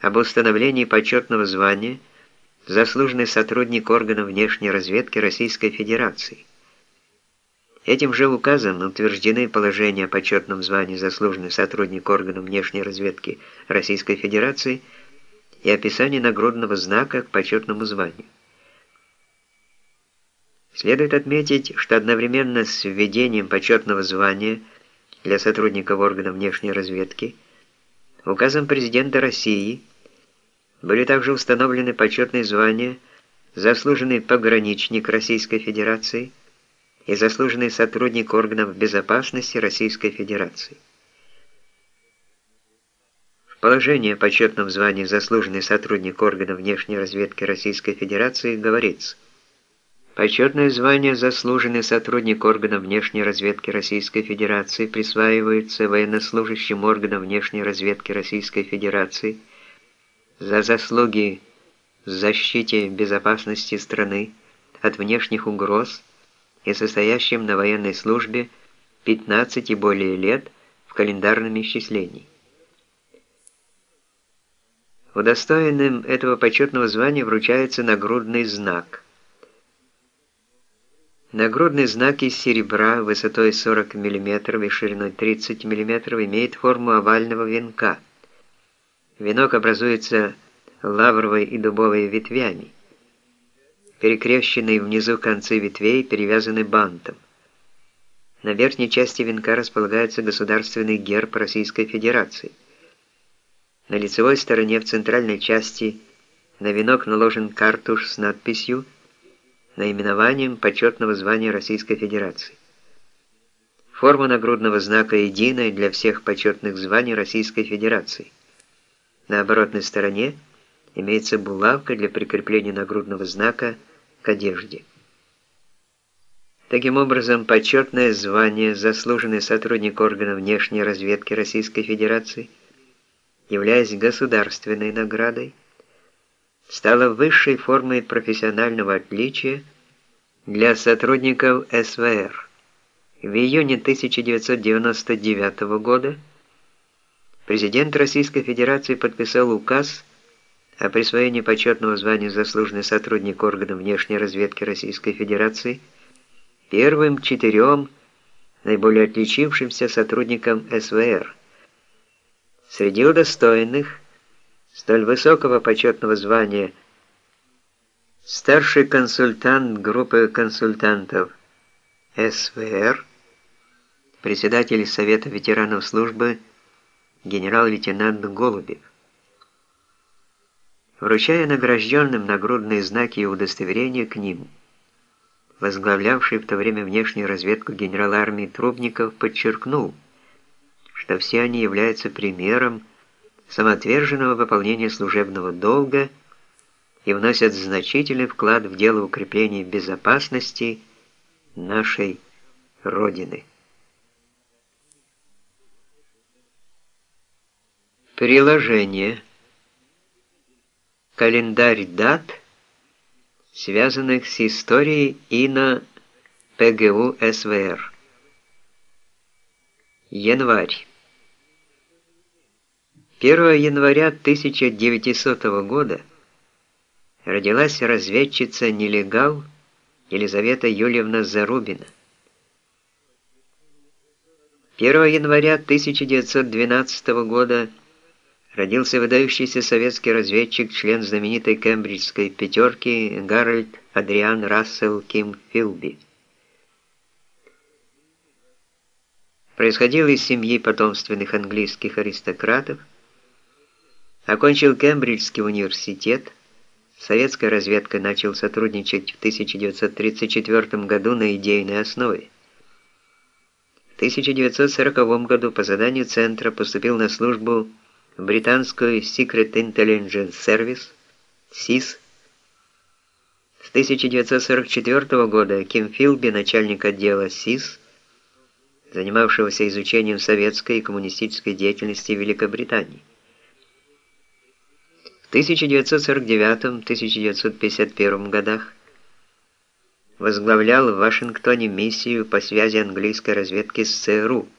об установлении почетного звания заслуженный сотрудник органов внешней разведки Российской Федерации. Этим же указом утверждены положения о почетном звании заслуженный сотрудник органов внешней разведки Российской Федерации и описание нагрудного знака к почетному званию. Следует отметить, что одновременно с введением почетного звания для сотрудников органов внешней разведки указом президента России были также установлены почетные звания «Заслуженный пограничник Российской Федерации» и «Заслуженный сотрудник органов безопасности Российской Федерации». В положении о почетном звании «Заслуженный сотрудник органов внешней разведки Российской Федерации» говорится Почетное звание «Заслуженный сотрудник органов внешней разведки Российской Федерации» присваивается военнослужащим органам внешней разведки Российской Федерации – за заслуги в защите безопасности страны от внешних угроз и состоящим на военной службе 15 и более лет в календарном исчислении. Удостоенным этого почетного звания вручается нагрудный знак. Нагрудный знак из серебра высотой 40 мм и шириной 30 мм имеет форму овального венка – Венок образуется лавровой и дубовой ветвями. Перекрещенные внизу концы ветвей перевязаны бантом. На верхней части венка располагается государственный герб Российской Федерации. На лицевой стороне в центральной части на венок наложен картуш с надписью наименованием почетного звания Российской Федерации. Форма нагрудного знака единая для всех почетных званий Российской Федерации. На оборотной стороне имеется булавка для прикрепления нагрудного знака к одежде. Таким образом, почетное звание «Заслуженный сотрудник органов внешней разведки Российской Федерации», являясь государственной наградой, стало высшей формой профессионального отличия для сотрудников СВР. В июне 1999 года Президент Российской Федерации подписал указ о присвоении почетного звания «Заслуженный сотрудник органов внешней разведки Российской Федерации» первым четырем наиболее отличившимся сотрудникам СВР. Среди удостоенных столь высокого почетного звания старший консультант группы консультантов СВР, председатель Совета ветеранов службы генерал-лейтенант Голубев. Вручая награжденным нагрудные знаки и удостоверения к ним, возглавлявший в то время внешнюю разведку генерал армии Трубников подчеркнул, что все они являются примером самоотверженного выполнения служебного долга и вносят значительный вклад в дело укрепления безопасности нашей Родины. Приложение. Календарь дат, связанных с историей ИНА ПГУ СВР. Январь. 1 января 1900 года родилась разведчица-нелегал Елизавета Юльевна Зарубина. 1 января 1912 года родился выдающийся советский разведчик, член знаменитой кембриджской пятерки Гарольд Адриан Рассел Ким Филби. Происходил из семьи потомственных английских аристократов, окончил Кембриджский университет, советская разведка начал сотрудничать в 1934 году на идейной основе. В 1940 году по заданию Центра поступил на службу британскую Secret Intelligence Service, SIS. С 1944 года Ким Филби, начальник отдела СИС, занимавшегося изучением советской и коммунистической деятельности Великобритании. В 1949-1951 годах возглавлял в Вашингтоне миссию по связи английской разведки с ЦРУ –